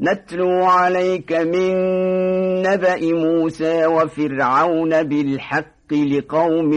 نتلو عليك من نبأ موسى وفرعون بالحق لقوم